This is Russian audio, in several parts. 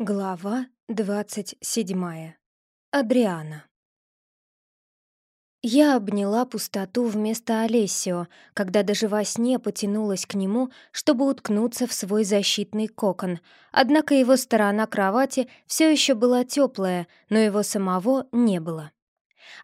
Глава двадцать седьмая. Адриана. Я обняла пустоту вместо Олесио, когда даже во сне потянулась к нему, чтобы уткнуться в свой защитный кокон. Однако его сторона кровати все еще была теплая, но его самого не было.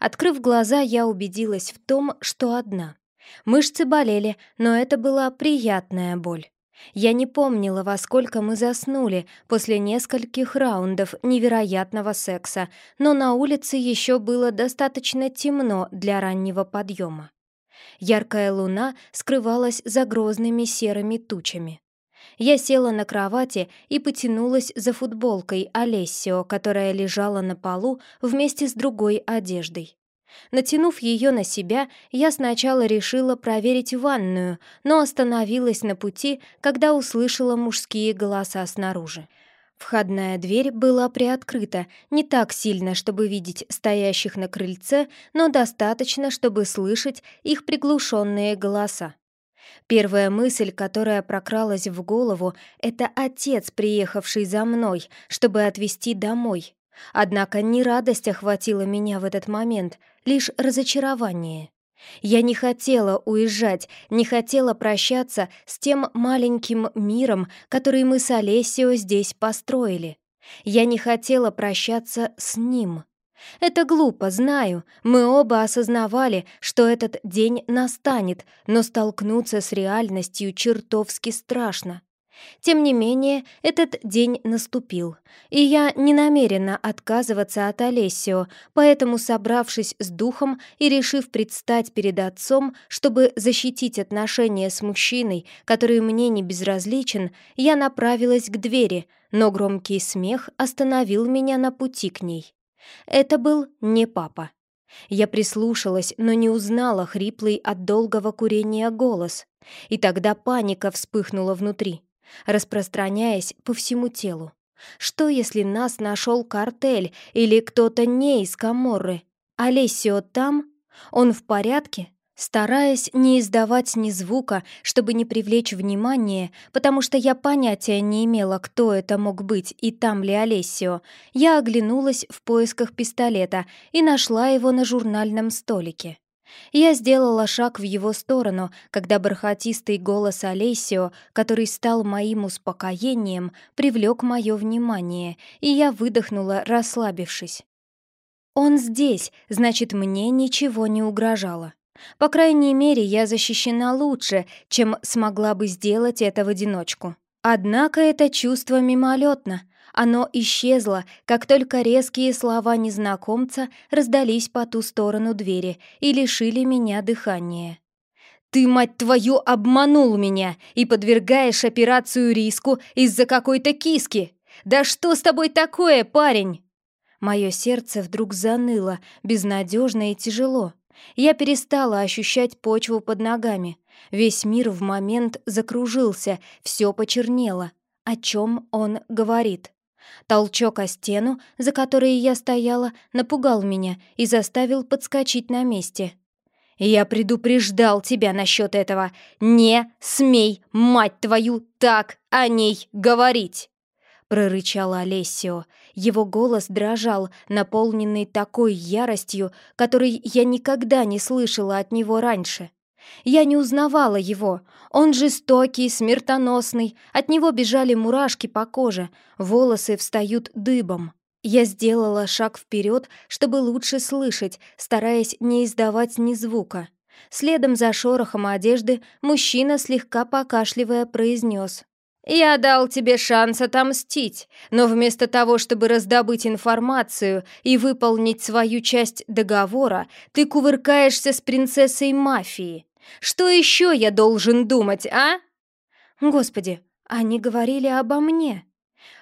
Открыв глаза, я убедилась в том, что одна. Мышцы болели, но это была приятная боль. Я не помнила, во сколько мы заснули после нескольких раундов невероятного секса, но на улице еще было достаточно темно для раннего подъема. Яркая луна скрывалась за грозными серыми тучами. Я села на кровати и потянулась за футболкой Олесио, которая лежала на полу вместе с другой одеждой. Натянув ее на себя, я сначала решила проверить ванную, но остановилась на пути, когда услышала мужские голоса снаружи. Входная дверь была приоткрыта, не так сильно, чтобы видеть стоящих на крыльце, но достаточно, чтобы слышать их приглушенные голоса. Первая мысль, которая прокралась в голову, это отец, приехавший за мной, чтобы отвезти домой. Однако не радость охватила меня в этот момент, лишь разочарование. Я не хотела уезжать, не хотела прощаться с тем маленьким миром, который мы с Олесио здесь построили. Я не хотела прощаться с ним. Это глупо, знаю. Мы оба осознавали, что этот день настанет, но столкнуться с реальностью чертовски страшно. Тем не менее, этот день наступил, и я не намерена отказываться от Олесио, поэтому, собравшись с духом и решив предстать перед отцом, чтобы защитить отношения с мужчиной, который мне не безразличен, я направилась к двери, но громкий смех остановил меня на пути к ней. Это был не папа. Я прислушалась, но не узнала хриплый от долгого курения голос, и тогда паника вспыхнула внутри распространяясь по всему телу. Что, если нас нашел картель или кто-то не из Каморры? Олесио там? Он в порядке? Стараясь не издавать ни звука, чтобы не привлечь внимание, потому что я понятия не имела, кто это мог быть и там ли Олесио, я оглянулась в поисках пистолета и нашла его на журнальном столике. Я сделала шаг в его сторону, когда бархатистый голос Олесио, который стал моим успокоением, привлек мое внимание, и я выдохнула, расслабившись. «Он здесь, значит, мне ничего не угрожало. По крайней мере, я защищена лучше, чем смогла бы сделать это в одиночку. Однако это чувство мимолетно, оно исчезло, как только резкие слова незнакомца раздались по ту сторону двери и лишили меня дыхания. «Ты, мать твою, обманул меня и подвергаешь операцию риску из-за какой-то киски! Да что с тобой такое, парень?» Мое сердце вдруг заныло, безнадежно и тяжело. Я перестала ощущать почву под ногами. Весь мир в момент закружился, все почернело. О чем он говорит? Толчок о стену, за которой я стояла, напугал меня и заставил подскочить на месте. «Я предупреждал тебя насчет этого. Не смей, мать твою, так о ней говорить!» прорычал Олесио. Его голос дрожал, наполненный такой яростью, которой я никогда не слышала от него раньше. Я не узнавала его. Он жестокий, смертоносный. От него бежали мурашки по коже. Волосы встают дыбом. Я сделала шаг вперед, чтобы лучше слышать, стараясь не издавать ни звука. Следом за шорохом одежды мужчина, слегка покашливая, произнес. «Я дал тебе шанс отомстить, но вместо того, чтобы раздобыть информацию и выполнить свою часть договора, ты кувыркаешься с принцессой мафии. Что еще я должен думать, а?» «Господи, они говорили обо мне».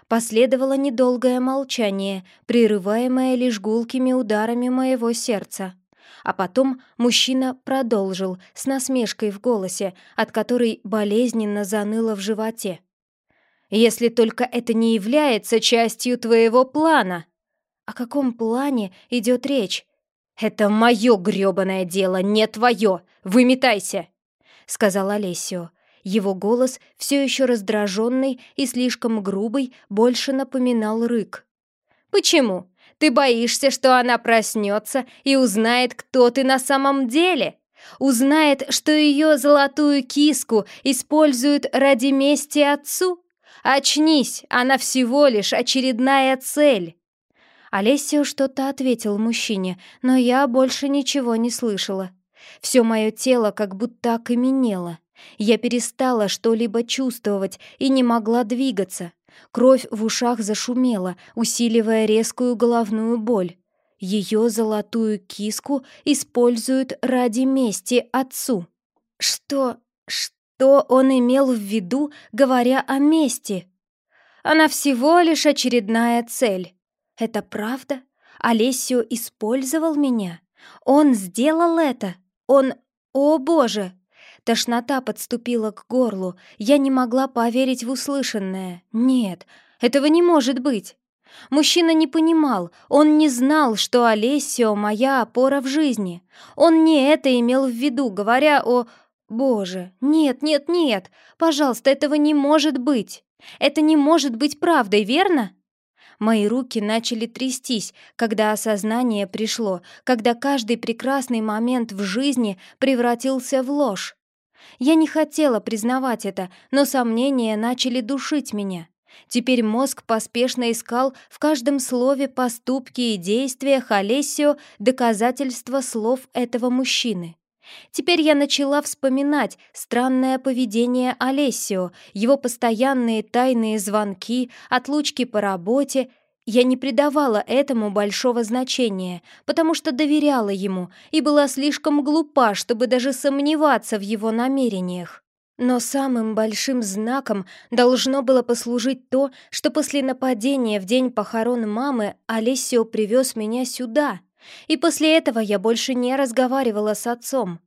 Последовало недолгое молчание, прерываемое лишь гулкими ударами моего сердца. А потом мужчина продолжил с насмешкой в голосе, от которой болезненно заныло в животе. «Если только это не является частью твоего плана». «О каком плане идет речь?» «Это мое грёбаное дело, не твое! Выметайся!» — сказал Олесио. Его голос, все еще раздраженный и слишком грубый, больше напоминал рык. «Почему? Ты боишься, что она проснется и узнает, кто ты на самом деле? Узнает, что ее золотую киску используют ради мести отцу? Очнись, она всего лишь очередная цель!» Олесио что-то ответил мужчине, но я больше ничего не слышала. Все мое тело как будто окаменело. Я перестала что-либо чувствовать и не могла двигаться. Кровь в ушах зашумела, усиливая резкую головную боль. Ее золотую киску используют ради мести отцу. Что... что он имел в виду, говоря о мести? Она всего лишь очередная цель. Это правда? Олесио использовал меня? Он сделал это? Он... О боже! Тошнота подступила к горлу. Я не могла поверить в услышанное. Нет, этого не может быть. Мужчина не понимал, он не знал, что Олесио — моя опора в жизни. Он не это имел в виду, говоря о... Боже, нет, нет, нет, пожалуйста, этого не может быть. Это не может быть правдой, верно? Мои руки начали трястись, когда осознание пришло, когда каждый прекрасный момент в жизни превратился в ложь. Я не хотела признавать это, но сомнения начали душить меня. Теперь мозг поспешно искал в каждом слове, поступке и действиях Олесио доказательства слов этого мужчины. Теперь я начала вспоминать странное поведение Олесио, его постоянные тайные звонки, отлучки по работе — я не придавала этому большого значения, потому что доверяла ему и была слишком глупа, чтобы даже сомневаться в его намерениях. Но самым большим знаком должно было послужить то, что после нападения в день похорон мамы Олесио привез меня сюда. И после этого я больше не разговаривала с отцом.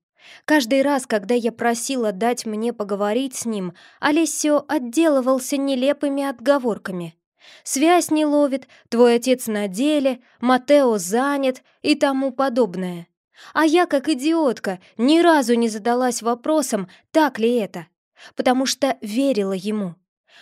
Каждый раз, когда я просила дать мне поговорить с ним, Олесио отделывался нелепыми отговорками. Связь не ловит, твой отец на деле, Матео занят и тому подобное. А я, как идиотка, ни разу не задалась вопросом, так ли это, потому что верила ему.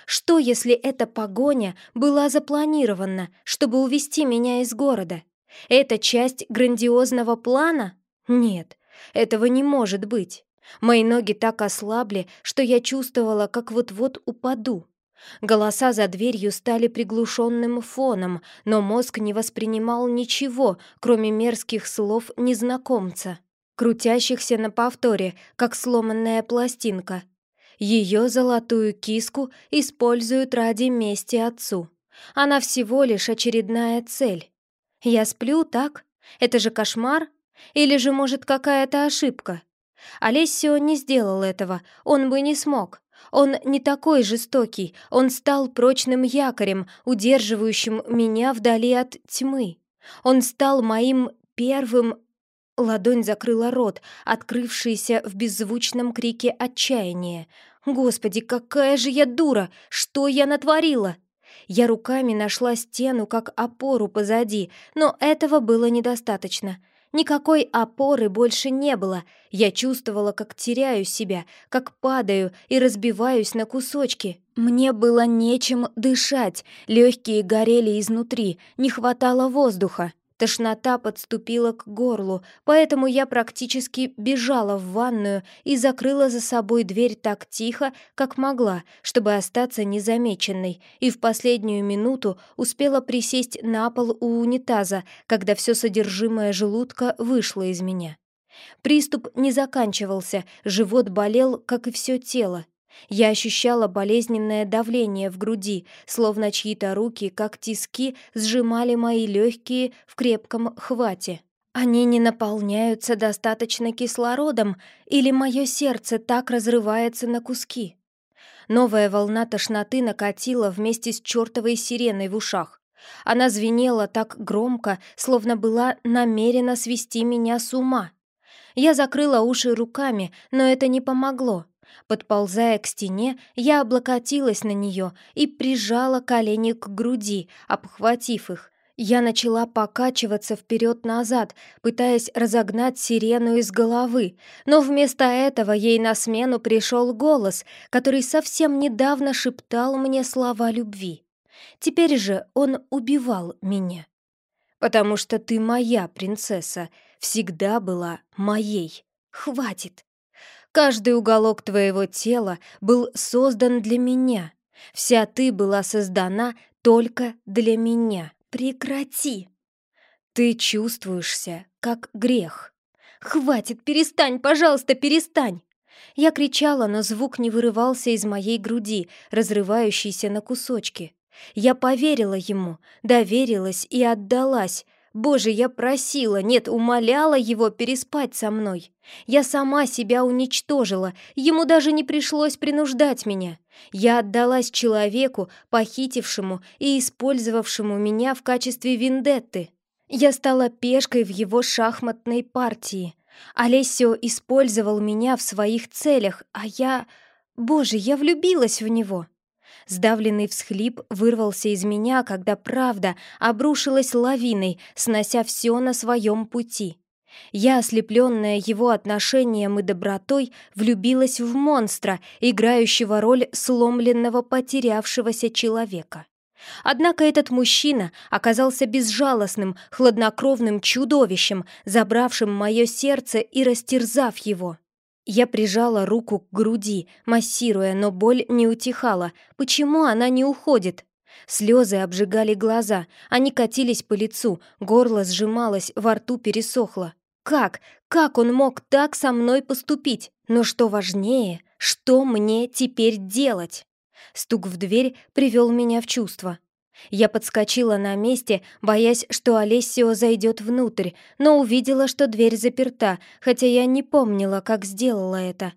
Что, если эта погоня была запланирована, чтобы увести меня из города? Это часть грандиозного плана? Нет, этого не может быть. Мои ноги так ослабли, что я чувствовала, как вот-вот упаду. Голоса за дверью стали приглушенным фоном, но мозг не воспринимал ничего, кроме мерзких слов незнакомца, крутящихся на повторе, как сломанная пластинка. Ее золотую киску используют ради мести отцу. Она всего лишь очередная цель. Я сплю, так? Это же кошмар? Или же, может, какая-то ошибка? Олесио не сделал этого, он бы не смог. Он не такой жестокий, он стал прочным якорем, удерживающим меня вдали от тьмы. Он стал моим первым... Ладонь закрыла рот, открывшийся в беззвучном крике отчаяния. «Господи, какая же я дура! Что я натворила?» Я руками нашла стену как опору позади, но этого было недостаточно — Никакой опоры больше не было. Я чувствовала, как теряю себя, как падаю и разбиваюсь на кусочки. Мне было нечем дышать, легкие горели изнутри, не хватало воздуха. Тошнота подступила к горлу, поэтому я практически бежала в ванную и закрыла за собой дверь так тихо, как могла, чтобы остаться незамеченной, и в последнюю минуту успела присесть на пол у унитаза, когда все содержимое желудка вышло из меня. Приступ не заканчивался, живот болел, как и все тело. Я ощущала болезненное давление в груди, словно чьи-то руки, как тиски, сжимали мои легкие в крепком хвате. Они не наполняются достаточно кислородом, или мое сердце так разрывается на куски. Новая волна тошноты накатила вместе с чертовой сиреной в ушах. Она звенела так громко, словно была намерена свести меня с ума. Я закрыла уши руками, но это не помогло. Подползая к стене, я облокотилась на нее и прижала колени к груди, обхватив их. Я начала покачиваться вперед-назад, пытаясь разогнать сирену из головы, но вместо этого ей на смену пришел голос, который совсем недавно шептал мне слова любви. Теперь же он убивал меня. «Потому что ты моя принцесса, всегда была моей. Хватит!» Каждый уголок твоего тела был создан для меня. Вся ты была создана только для меня. Прекрати! Ты чувствуешься, как грех. Хватит, перестань, пожалуйста, перестань! Я кричала, но звук не вырывался из моей груди, разрывающейся на кусочки. Я поверила ему, доверилась и отдалась, Боже, я просила, нет, умоляла его переспать со мной. Я сама себя уничтожила, ему даже не пришлось принуждать меня. Я отдалась человеку, похитившему и использовавшему меня в качестве вендетты. Я стала пешкой в его шахматной партии. Олесио использовал меня в своих целях, а я... Боже, я влюбилась в него. Сдавленный всхлип вырвался из меня, когда правда обрушилась лавиной, снося все на своем пути. Я, ослепленная его отношением и добротой, влюбилась в монстра, играющего роль сломленного потерявшегося человека. Однако этот мужчина оказался безжалостным, хладнокровным чудовищем, забравшим мое сердце и растерзав его. Я прижала руку к груди, массируя, но боль не утихала. Почему она не уходит? Слезы обжигали глаза, они катились по лицу, горло сжималось, во рту пересохло. Как? Как он мог так со мной поступить? Но что важнее, что мне теперь делать? Стук в дверь привел меня в чувство. Я подскочила на месте, боясь, что Олесио зайдет внутрь, но увидела, что дверь заперта, хотя я не помнила, как сделала это.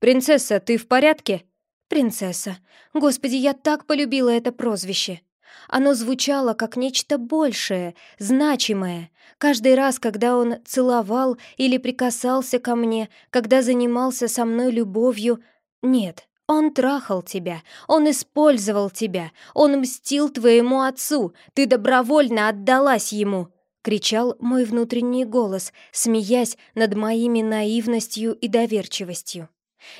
«Принцесса, ты в порядке?» «Принцесса. Господи, я так полюбила это прозвище!» Оно звучало как нечто большее, значимое. Каждый раз, когда он целовал или прикасался ко мне, когда занимался со мной любовью... Нет, он трахал тебя, он использовал тебя, он мстил твоему отцу, ты добровольно отдалась ему!» — кричал мой внутренний голос, смеясь над моими наивностью и доверчивостью.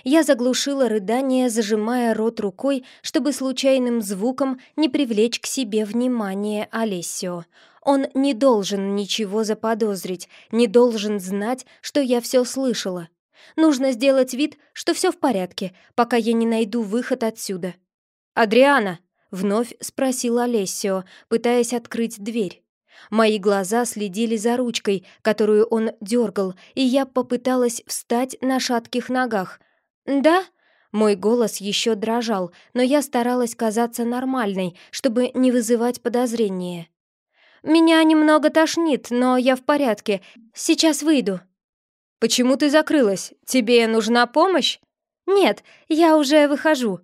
Я заглушила рыдание, зажимая рот рукой, чтобы случайным звуком не привлечь к себе внимание Олесио. Он не должен ничего заподозрить, не должен знать, что я все слышала. Нужно сделать вид, что все в порядке, пока я не найду выход отсюда. «Адриана!» — вновь спросил Олесио, пытаясь открыть дверь. Мои глаза следили за ручкой, которую он дергал, и я попыталась встать на шатких ногах. «Да?» Мой голос еще дрожал, но я старалась казаться нормальной, чтобы не вызывать подозрения. «Меня немного тошнит, но я в порядке. Сейчас выйду». «Почему ты закрылась? Тебе нужна помощь?» «Нет, я уже выхожу»,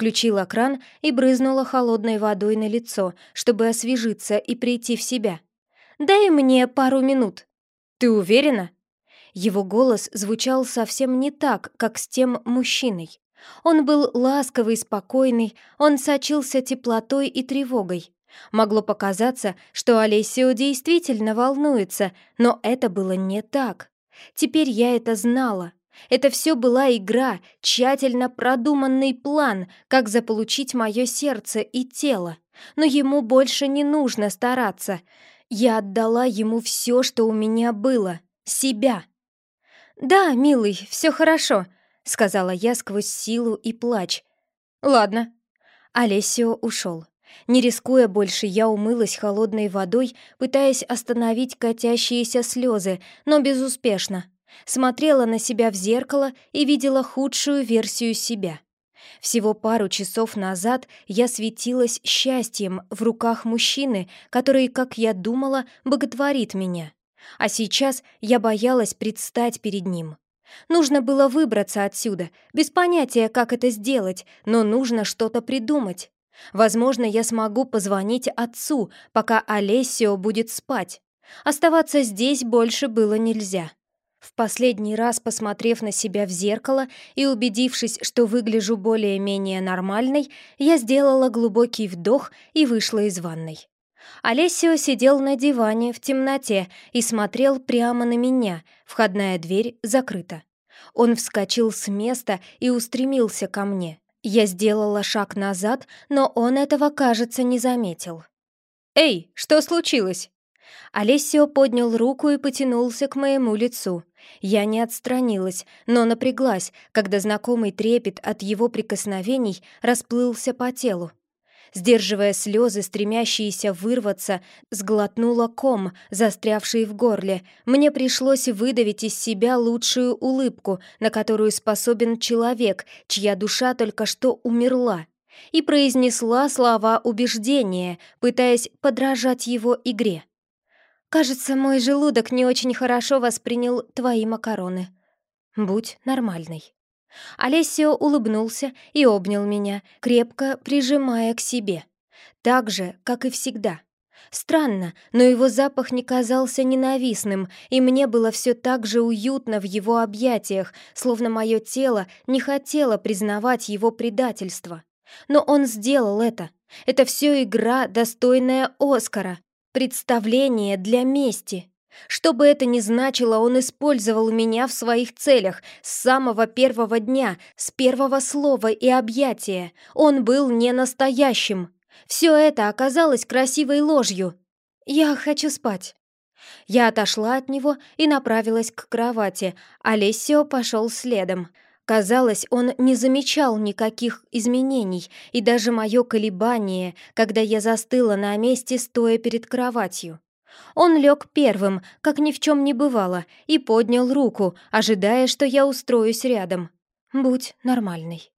Включила кран и брызнула холодной водой на лицо, чтобы освежиться и прийти в себя. «Дай мне пару минут». «Ты уверена?» Его голос звучал совсем не так, как с тем мужчиной. Он был ласковый, спокойный, он сочился теплотой и тревогой. Могло показаться, что Олесио действительно волнуется, но это было не так. Теперь я это знала. Это все была игра, тщательно продуманный план, как заполучить мое сердце и тело. Но ему больше не нужно стараться. Я отдала ему все, что у меня было. Себя. «Да, милый, все хорошо», — сказала я сквозь силу и плач. «Ладно». Олесио ушел. Не рискуя больше, я умылась холодной водой, пытаясь остановить катящиеся слезы, но безуспешно. Смотрела на себя в зеркало и видела худшую версию себя. Всего пару часов назад я светилась счастьем в руках мужчины, который, как я думала, боготворит меня. А сейчас я боялась предстать перед ним. Нужно было выбраться отсюда, без понятия, как это сделать, но нужно что-то придумать. Возможно, я смогу позвонить отцу, пока Олесио будет спать. Оставаться здесь больше было нельзя. В последний раз, посмотрев на себя в зеркало и убедившись, что выгляжу более-менее нормальной, я сделала глубокий вдох и вышла из ванной. Олесио сидел на диване в темноте и смотрел прямо на меня, входная дверь закрыта. Он вскочил с места и устремился ко мне. Я сделала шаг назад, но он этого, кажется, не заметил. «Эй, что случилось?» Олесио поднял руку и потянулся к моему лицу. Я не отстранилась, но напряглась, когда знакомый трепет от его прикосновений расплылся по телу. Сдерживая слезы, стремящиеся вырваться, сглотнула ком, застрявший в горле. Мне пришлось выдавить из себя лучшую улыбку, на которую способен человек, чья душа только что умерла, и произнесла слова убеждения, пытаясь подражать его игре. «Кажется, мой желудок не очень хорошо воспринял твои макароны. Будь нормальной». Олесио улыбнулся и обнял меня, крепко прижимая к себе. Так же, как и всегда. Странно, но его запах не казался ненавистным, и мне было все так же уютно в его объятиях, словно мое тело не хотело признавать его предательство. Но он сделал это. Это все игра, достойная Оскара. Представление для мести. Что бы это ни значило, он использовал меня в своих целях с самого первого дня, с первого слова и объятия. Он был не настоящим. Все это оказалось красивой ложью. «Я хочу спать». Я отошла от него и направилась к кровати, Лессио пошел следом. Казалось, он не замечал никаких изменений, и даже мое колебание, когда я застыла на месте, стоя перед кроватью. Он лег первым, как ни в чем не бывало, и поднял руку, ожидая, что я устроюсь рядом. «Будь нормальной».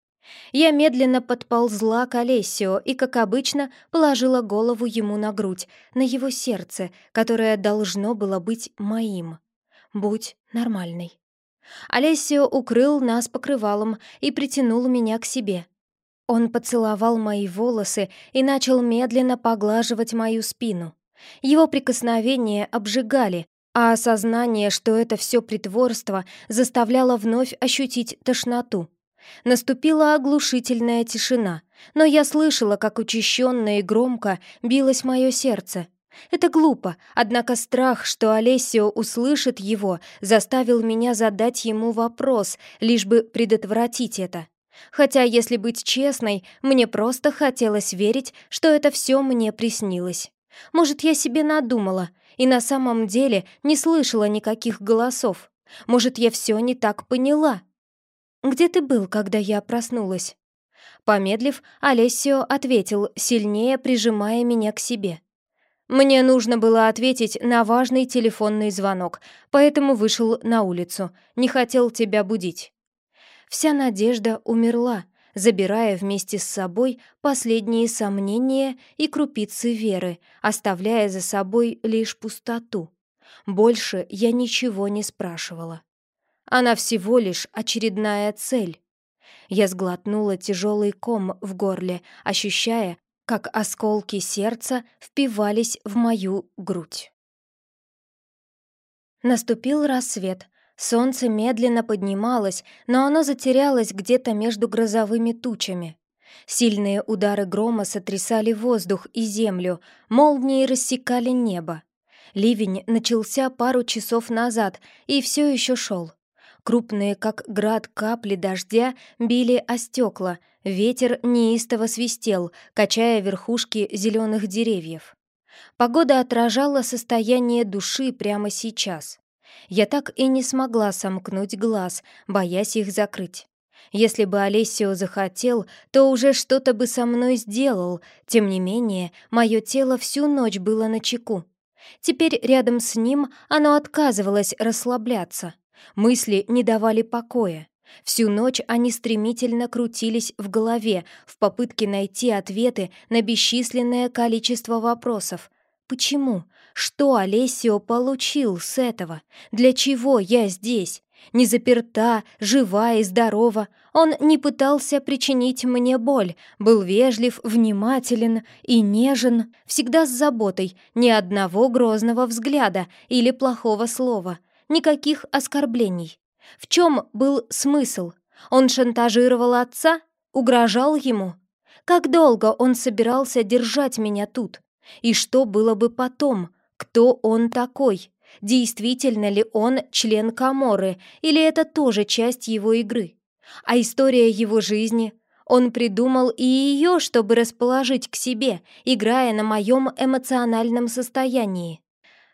Я медленно подползла к Олесио и, как обычно, положила голову ему на грудь, на его сердце, которое должно было быть моим. «Будь нормальной». Олесио укрыл нас покрывалом и притянул меня к себе. Он поцеловал мои волосы и начал медленно поглаживать мою спину. Его прикосновения обжигали, а осознание, что это все притворство, заставляло вновь ощутить тошноту. Наступила оглушительная тишина, но я слышала, как учащенно и громко билось мое сердце. Это глупо, однако страх, что Олесио услышит его, заставил меня задать ему вопрос, лишь бы предотвратить это. Хотя, если быть честной, мне просто хотелось верить, что это все мне приснилось. Может, я себе надумала и на самом деле не слышала никаких голосов. Может, я все не так поняла. «Где ты был, когда я проснулась?» Помедлив, Олесио ответил, сильнее прижимая меня к себе. «Мне нужно было ответить на важный телефонный звонок, поэтому вышел на улицу. Не хотел тебя будить». Вся надежда умерла, забирая вместе с собой последние сомнения и крупицы веры, оставляя за собой лишь пустоту. Больше я ничего не спрашивала. Она всего лишь очередная цель. Я сглотнула тяжелый ком в горле, ощущая, как осколки сердца впивались в мою грудь. Наступил рассвет, Солнце медленно поднималось, но оно затерялось где-то между грозовыми тучами. Сильные удары грома сотрясали воздух и землю, молнии рассекали небо. Ливень начался пару часов назад и все еще шел. Крупные, как град, капли дождя били о стекла, ветер неистово свистел, качая верхушки зеленых деревьев. Погода отражала состояние души прямо сейчас. Я так и не смогла сомкнуть глаз, боясь их закрыть. Если бы Олесио захотел, то уже что-то бы со мной сделал, тем не менее, мое тело всю ночь было на чеку. Теперь рядом с ним оно отказывалось расслабляться. Мысли не давали покоя. Всю ночь они стремительно крутились в голове в попытке найти ответы на бесчисленное количество вопросов. Почему? Что Олесио получил с этого? Для чего я здесь? Не заперта, жива и здорова. Он не пытался причинить мне боль, был вежлив, внимателен и нежен, всегда с заботой, ни одного грозного взгляда или плохого слова, никаких оскорблений. В чем был смысл? Он шантажировал отца? Угрожал ему? Как долго он собирался держать меня тут? И что было бы потом? Кто он такой? Действительно ли он член Каморы, или это тоже часть его игры? А история его жизни? Он придумал и ее, чтобы расположить к себе, играя на моем эмоциональном состоянии.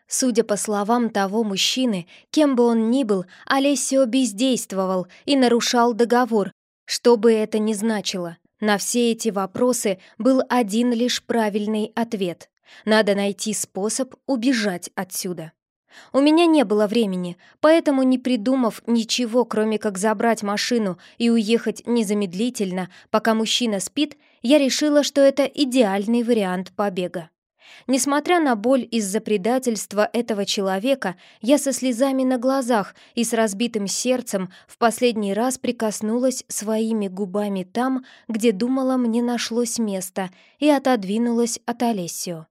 Судя по словам того мужчины, кем бы он ни был, Олесио бездействовал и нарушал договор, что бы это ни значило. На все эти вопросы был один лишь правильный ответ. Надо найти способ убежать отсюда. У меня не было времени, поэтому, не придумав ничего, кроме как забрать машину и уехать незамедлительно, пока мужчина спит, я решила, что это идеальный вариант побега. Несмотря на боль из-за предательства этого человека, я со слезами на глазах и с разбитым сердцем в последний раз прикоснулась своими губами там, где думала мне нашлось место, и отодвинулась от Олесио.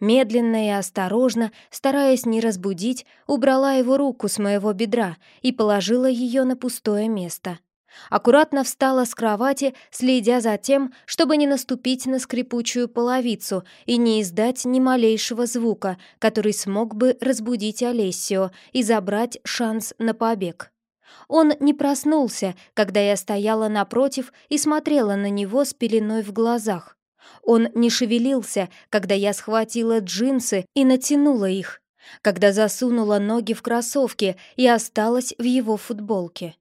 Медленно и осторожно, стараясь не разбудить, убрала его руку с моего бедра и положила ее на пустое место. Аккуратно встала с кровати, следя за тем, чтобы не наступить на скрипучую половицу и не издать ни малейшего звука, который смог бы разбудить Олесио и забрать шанс на побег. Он не проснулся, когда я стояла напротив и смотрела на него с пеленой в глазах. Он не шевелился, когда я схватила джинсы и натянула их, когда засунула ноги в кроссовки и осталась в его футболке.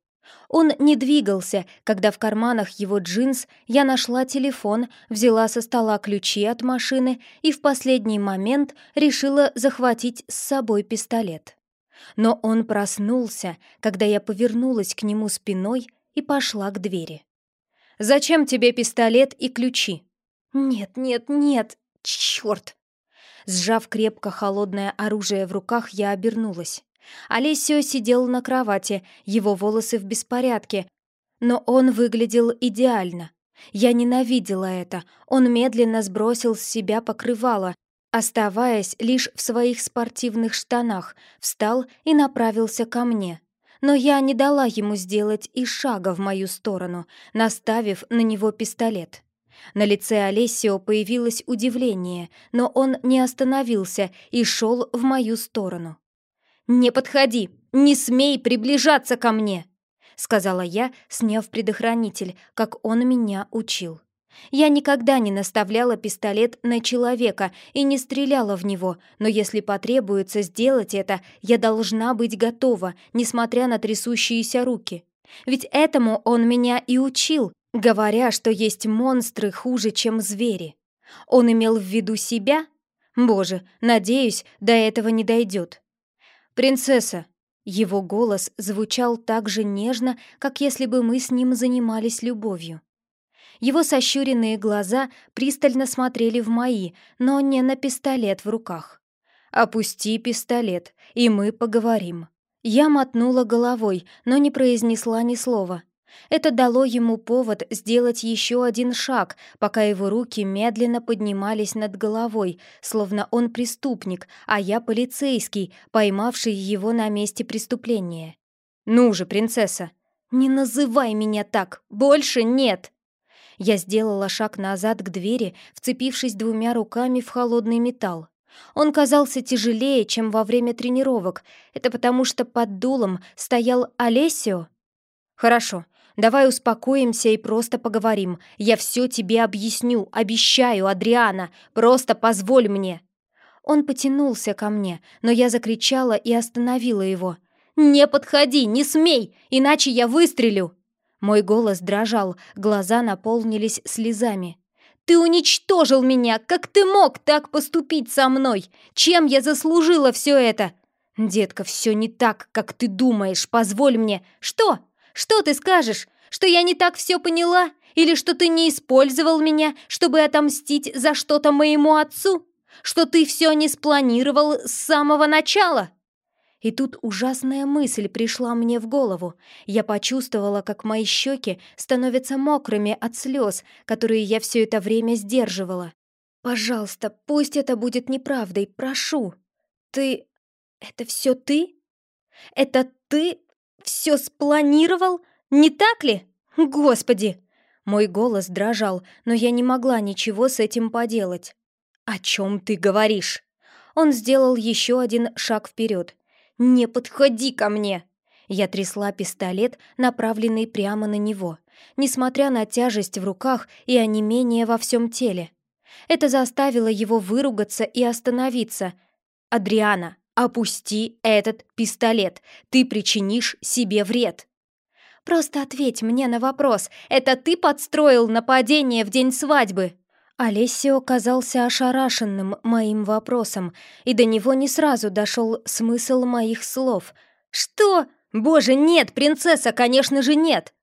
Он не двигался, когда в карманах его джинс я нашла телефон, взяла со стола ключи от машины и в последний момент решила захватить с собой пистолет. Но он проснулся, когда я повернулась к нему спиной и пошла к двери. «Зачем тебе пистолет и ключи?» «Нет, нет, нет! Чёрт!» Сжав крепко холодное оружие в руках, я обернулась. Олесио сидел на кровати, его волосы в беспорядке, но он выглядел идеально. Я ненавидела это. Он медленно сбросил с себя покрывало, оставаясь лишь в своих спортивных штанах, встал и направился ко мне. Но я не дала ему сделать и шага в мою сторону, наставив на него пистолет. На лице Олесио появилось удивление, но он не остановился и шел в мою сторону. «Не подходи! Не смей приближаться ко мне!» сказала я, сняв предохранитель, как он меня учил. Я никогда не наставляла пистолет на человека и не стреляла в него, но если потребуется сделать это, я должна быть готова, несмотря на трясущиеся руки. Ведь этому он меня и учил, говоря, что есть монстры хуже, чем звери. Он имел в виду себя? Боже, надеюсь, до этого не дойдет. «Принцесса!» Его голос звучал так же нежно, как если бы мы с ним занимались любовью. Его сощуренные глаза пристально смотрели в мои, но не на пистолет в руках. «Опусти пистолет, и мы поговорим». Я мотнула головой, но не произнесла ни слова. Это дало ему повод сделать еще один шаг, пока его руки медленно поднимались над головой, словно он преступник, а я полицейский, поймавший его на месте преступления. «Ну же, принцесса!» «Не называй меня так! Больше нет!» Я сделала шаг назад к двери, вцепившись двумя руками в холодный металл. Он казался тяжелее, чем во время тренировок. Это потому, что под дулом стоял Олесио? «Хорошо, Давай успокоимся и просто поговорим. Я все тебе объясню, обещаю, Адриана. Просто позволь мне». Он потянулся ко мне, но я закричала и остановила его. «Не подходи, не смей, иначе я выстрелю!» Мой голос дрожал, глаза наполнились слезами. «Ты уничтожил меня! Как ты мог так поступить со мной? Чем я заслужила все это?» «Детка, все не так, как ты думаешь, позволь мне!» «Что? Что ты скажешь? Что я не так все поняла? Или что ты не использовал меня, чтобы отомстить за что-то моему отцу? Что ты все не спланировал с самого начала?» И тут ужасная мысль пришла мне в голову. Я почувствовала, как мои щеки становятся мокрыми от слез, которые я все это время сдерживала. «Пожалуйста, пусть это будет неправдой, прошу. Ты... это все ты? Это ты все спланировал, не так ли? Господи!» Мой голос дрожал, но я не могла ничего с этим поделать. «О чем ты говоришь?» Он сделал еще один шаг вперед. «Не подходи ко мне!» Я трясла пистолет, направленный прямо на него, несмотря на тяжесть в руках и онемение во всем теле. Это заставило его выругаться и остановиться. «Адриана, опусти этот пистолет, ты причинишь себе вред!» «Просто ответь мне на вопрос, это ты подстроил нападение в день свадьбы?» Олесио казался ошарашенным моим вопросом, и до него не сразу дошел смысл моих слов. «Что? Боже, нет, принцесса, конечно же, нет!»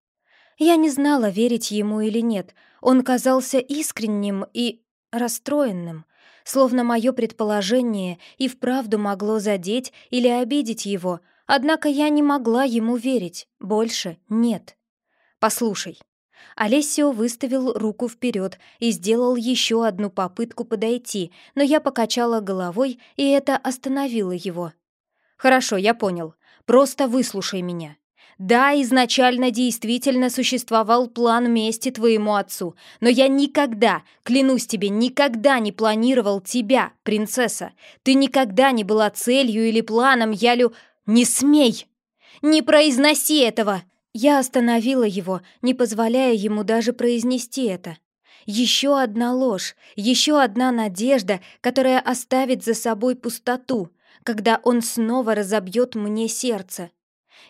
Я не знала, верить ему или нет. Он казался искренним и расстроенным, словно мое предположение и вправду могло задеть или обидеть его, однако я не могла ему верить, больше нет. «Послушай, Олесио выставил руку вперед и сделал еще одну попытку подойти, но я покачала головой, и это остановило его. «Хорошо, я понял. Просто выслушай меня. Да, изначально действительно существовал план мести твоему отцу, но я никогда, клянусь тебе, никогда не планировал тебя, принцесса. Ты никогда не была целью или планом, я лю... Не смей! Не произноси этого!» Я остановила его, не позволяя ему даже произнести это. Еще одна ложь, еще одна надежда, которая оставит за собой пустоту, когда он снова разобьет мне сердце.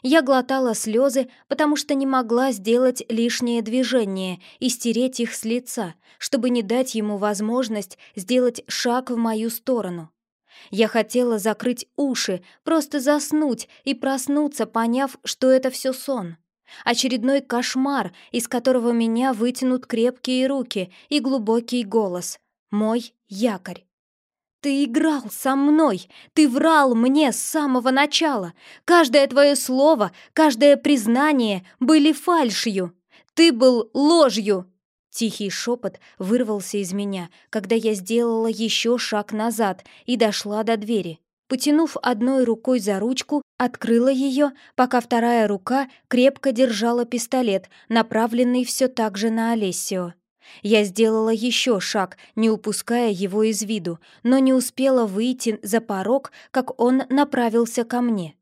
Я глотала слезы, потому что не могла сделать лишнее движение и стереть их с лица, чтобы не дать ему возможность сделать шаг в мою сторону. Я хотела закрыть уши, просто заснуть и проснуться, поняв, что это все сон. Очередной кошмар, из которого меня вытянут крепкие руки и глубокий голос. Мой якорь. «Ты играл со мной! Ты врал мне с самого начала! Каждое твое слово, каждое признание были фальшью! Ты был ложью!» Тихий шепот вырвался из меня, когда я сделала еще шаг назад и дошла до двери. Потянув одной рукой за ручку, открыла ее, пока вторая рука крепко держала пистолет, направленный все так же на Олесио. Я сделала еще шаг, не упуская его из виду, но не успела выйти за порог, как он направился ко мне.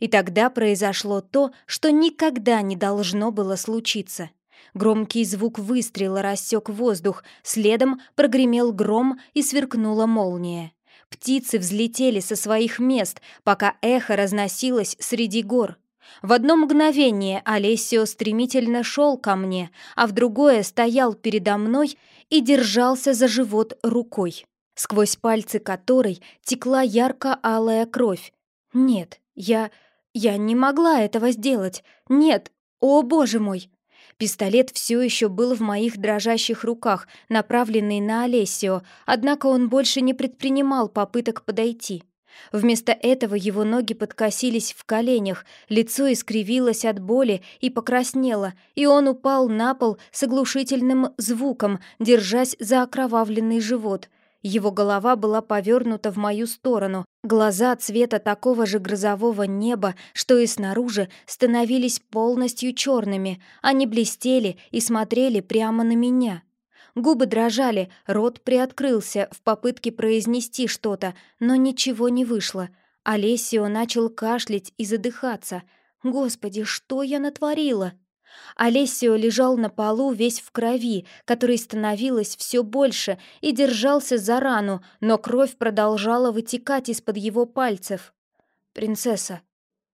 И тогда произошло то, что никогда не должно было случиться. Громкий звук выстрела рассек воздух, следом прогремел гром и сверкнула молния. Птицы взлетели со своих мест, пока эхо разносилось среди гор. В одно мгновение Олесио стремительно шел ко мне, а в другое стоял передо мной и держался за живот рукой, сквозь пальцы которой текла ярко-алая кровь. Нет, я... я не могла этого сделать. Нет, о боже мой! Пистолет все еще был в моих дрожащих руках, направленный на Олесио, однако он больше не предпринимал попыток подойти. Вместо этого его ноги подкосились в коленях, лицо искривилось от боли и покраснело, и он упал на пол с оглушительным звуком, держась за окровавленный живот. Его голова была повернута в мою сторону, глаза цвета такого же грозового неба, что и снаружи, становились полностью черными. Они блестели и смотрели прямо на меня. Губы дрожали, рот приоткрылся в попытке произнести что-то, но ничего не вышло. Олесио начал кашлять и задыхаться. «Господи, что я натворила?» Олесио лежал на полу весь в крови, которой становилось все больше, и держался за рану, но кровь продолжала вытекать из-под его пальцев. «Принцесса».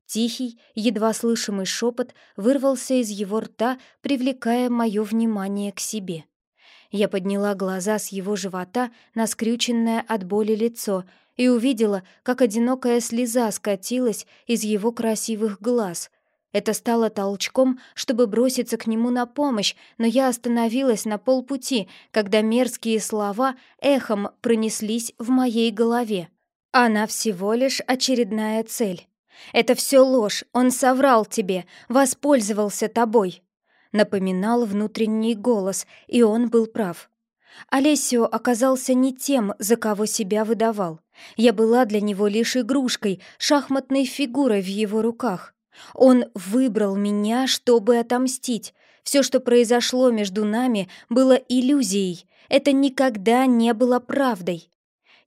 Тихий, едва слышимый шепот вырвался из его рта, привлекая мое внимание к себе. Я подняла глаза с его живота на скрюченное от боли лицо и увидела, как одинокая слеза скатилась из его красивых глаз — это стало толчком, чтобы броситься к нему на помощь, но я остановилась на полпути, когда мерзкие слова эхом пронеслись в моей голове. Она всего лишь очередная цель. Это все ложь, он соврал тебе, воспользовался тобой. Напоминал внутренний голос, и он был прав. Олесио оказался не тем, за кого себя выдавал. Я была для него лишь игрушкой, шахматной фигурой в его руках. Он выбрал меня, чтобы отомстить. Все, что произошло между нами, было иллюзией. Это никогда не было правдой.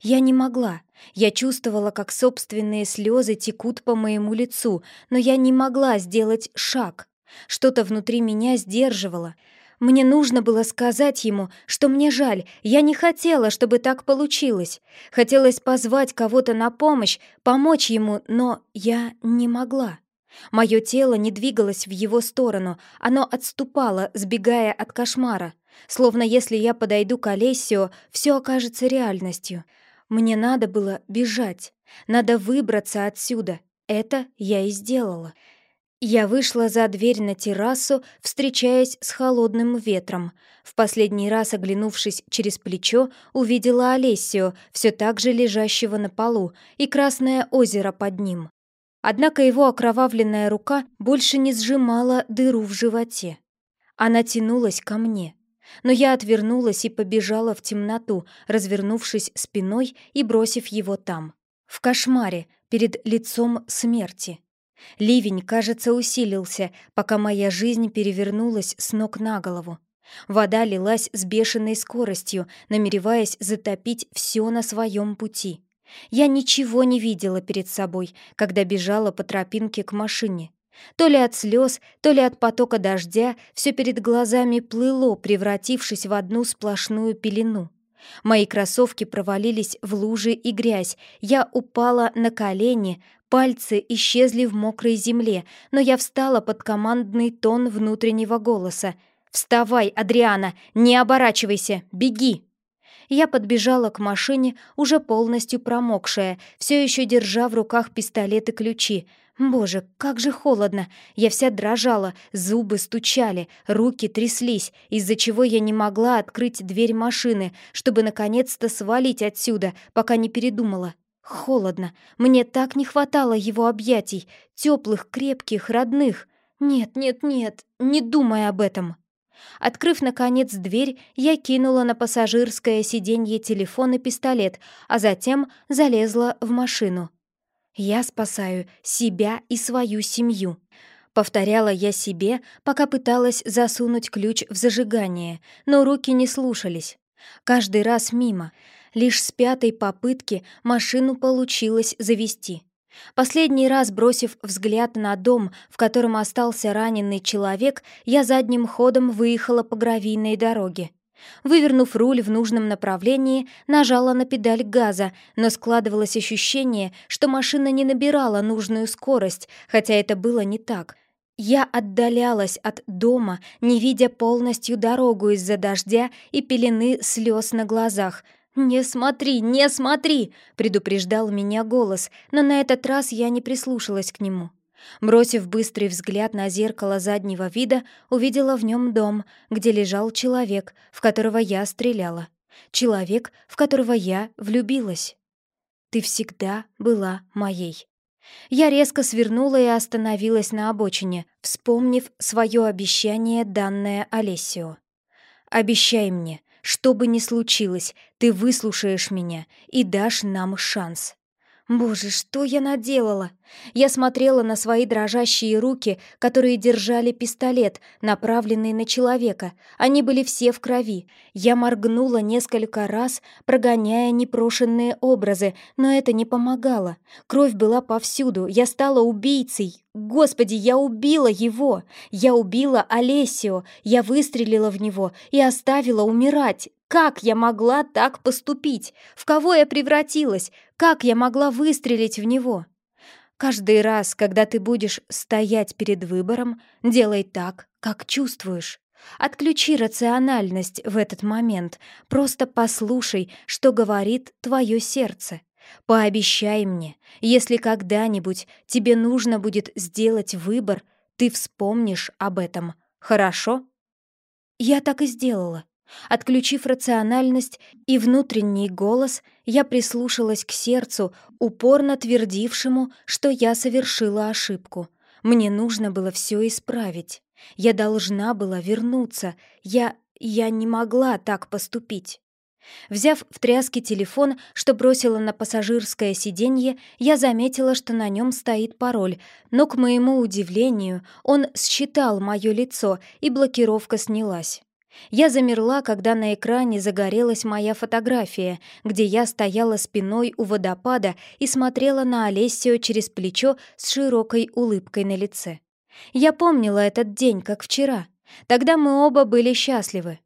Я не могла. Я чувствовала, как собственные слезы текут по моему лицу, но я не могла сделать шаг. Что-то внутри меня сдерживало. Мне нужно было сказать ему, что мне жаль, я не хотела, чтобы так получилось. Хотелось позвать кого-то на помощь, помочь ему, но я не могла. Мое тело не двигалось в его сторону, оно отступало, сбегая от кошмара. Словно если я подойду к Олесио, все окажется реальностью. Мне надо было бежать. Надо выбраться отсюда. Это я и сделала. Я вышла за дверь на террасу, встречаясь с холодным ветром. В последний раз, оглянувшись через плечо, увидела Олесио, все так же лежащего на полу, и Красное озеро под ним. Однако его окровавленная рука больше не сжимала дыру в животе. Она тянулась ко мне. Но я отвернулась и побежала в темноту, развернувшись спиной и бросив его там. В кошмаре, перед лицом смерти. Ливень, кажется, усилился, пока моя жизнь перевернулась с ног на голову. Вода лилась с бешеной скоростью, намереваясь затопить все на своем пути. Я ничего не видела перед собой, когда бежала по тропинке к машине. То ли от слез, то ли от потока дождя все перед глазами плыло, превратившись в одну сплошную пелену. Мои кроссовки провалились в лужи и грязь, я упала на колени, пальцы исчезли в мокрой земле, но я встала под командный тон внутреннего голоса. «Вставай, Адриана! Не оборачивайся! Беги!» Я подбежала к машине, уже полностью промокшая, все еще держа в руках пистолет и ключи. Боже, как же холодно! Я вся дрожала, зубы стучали, руки тряслись, из-за чего я не могла открыть дверь машины, чтобы наконец-то свалить отсюда, пока не передумала. Холодно. Мне так не хватало его объятий, теплых, крепких, родных. Нет, нет, нет, не думай об этом. Открыв, наконец, дверь, я кинула на пассажирское сиденье телефон и пистолет, а затем залезла в машину. «Я спасаю себя и свою семью», — повторяла я себе, пока пыталась засунуть ключ в зажигание, но руки не слушались. Каждый раз мимо. Лишь с пятой попытки машину получилось завести. Последний раз, бросив взгляд на дом, в котором остался раненый человек, я задним ходом выехала по гравийной дороге. Вывернув руль в нужном направлении, нажала на педаль газа, но складывалось ощущение, что машина не набирала нужную скорость, хотя это было не так. Я отдалялась от дома, не видя полностью дорогу из-за дождя и пелены слез на глазах — «Не смотри, не смотри!» — предупреждал меня голос, но на этот раз я не прислушалась к нему. Бросив быстрый взгляд на зеркало заднего вида, увидела в нем дом, где лежал человек, в которого я стреляла. Человек, в которого я влюбилась. «Ты всегда была моей». Я резко свернула и остановилась на обочине, вспомнив свое обещание, данное Олесио. «Обещай мне, что бы ни случилось, ты выслушаешь меня и дашь нам шанс. Боже, что я наделала? Я смотрела на свои дрожащие руки, которые держали пистолет, направленный на человека. Они были все в крови. Я моргнула несколько раз, прогоняя непрошенные образы, но это не помогало. Кровь была повсюду. Я стала убийцей. Господи, я убила его! Я убила Олесио! Я выстрелила в него и оставила умирать! Как я могла так поступить? В кого я превратилась? Как я могла выстрелить в него? Каждый раз, когда ты будешь стоять перед выбором, делай так, как чувствуешь. Отключи рациональность в этот момент. Просто послушай, что говорит твое сердце. Пообещай мне, если когда-нибудь тебе нужно будет сделать выбор, ты вспомнишь об этом, хорошо? Я так и сделала. Отключив рациональность и внутренний голос, я прислушалась к сердцу, упорно твердившему, что я совершила ошибку. Мне нужно было все исправить. Я должна была вернуться. Я... я не могла так поступить. Взяв в тряске телефон, что бросила на пассажирское сиденье, я заметила, что на нем стоит пароль, но, к моему удивлению, он считал мое лицо, и блокировка снялась. Я замерла, когда на экране загорелась моя фотография, где я стояла спиной у водопада и смотрела на Олесию через плечо с широкой улыбкой на лице. Я помнила этот день, как вчера. Тогда мы оба были счастливы.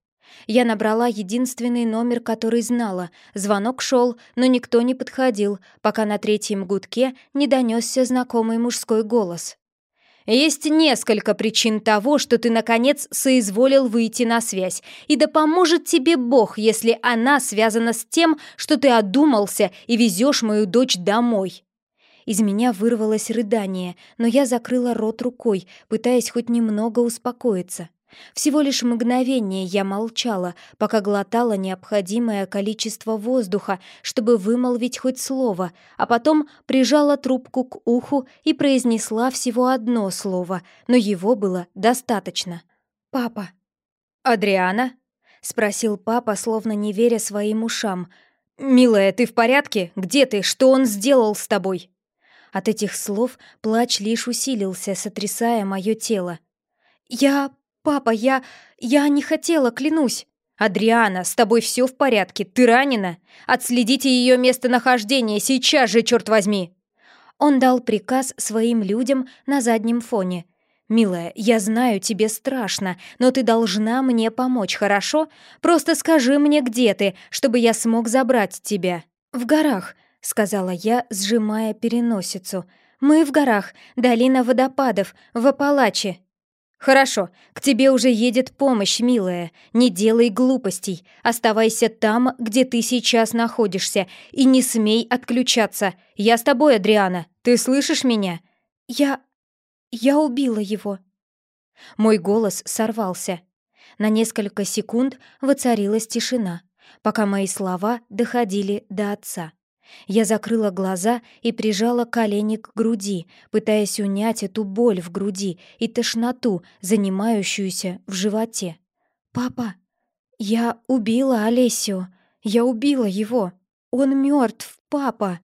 Я набрала единственный номер, который знала. Звонок шел, но никто не подходил, пока на третьем гудке не донесся знакомый мужской голос. «Есть несколько причин того, что ты, наконец, соизволил выйти на связь, и да поможет тебе Бог, если она связана с тем, что ты одумался и везешь мою дочь домой». Из меня вырвалось рыдание, но я закрыла рот рукой, пытаясь хоть немного успокоиться. Всего лишь мгновение я молчала, пока глотала необходимое количество воздуха, чтобы вымолвить хоть слово, а потом прижала трубку к уху и произнесла всего одно слово, но его было достаточно. «Папа». «Адриана?» — спросил папа, словно не веря своим ушам. «Милая, ты в порядке? Где ты? Что он сделал с тобой?» От этих слов плач лишь усилился, сотрясая мое тело. «Я «Папа, я... я не хотела, клянусь!» «Адриана, с тобой все в порядке? Ты ранена? Отследите ее местонахождение сейчас же, черт возьми!» Он дал приказ своим людям на заднем фоне. «Милая, я знаю, тебе страшно, но ты должна мне помочь, хорошо? Просто скажи мне, где ты, чтобы я смог забрать тебя». «В горах», — сказала я, сжимая переносицу. «Мы в горах, долина водопадов, в Апалаче». «Хорошо, к тебе уже едет помощь, милая. Не делай глупостей. Оставайся там, где ты сейчас находишься, и не смей отключаться. Я с тобой, Адриана. Ты слышишь меня?» «Я... я убила его». Мой голос сорвался. На несколько секунд воцарилась тишина, пока мои слова доходили до отца. Я закрыла глаза и прижала колени к груди, пытаясь унять эту боль в груди и тошноту, занимающуюся в животе. «Папа, я убила Олесю. Я убила его. Он мертв, папа!»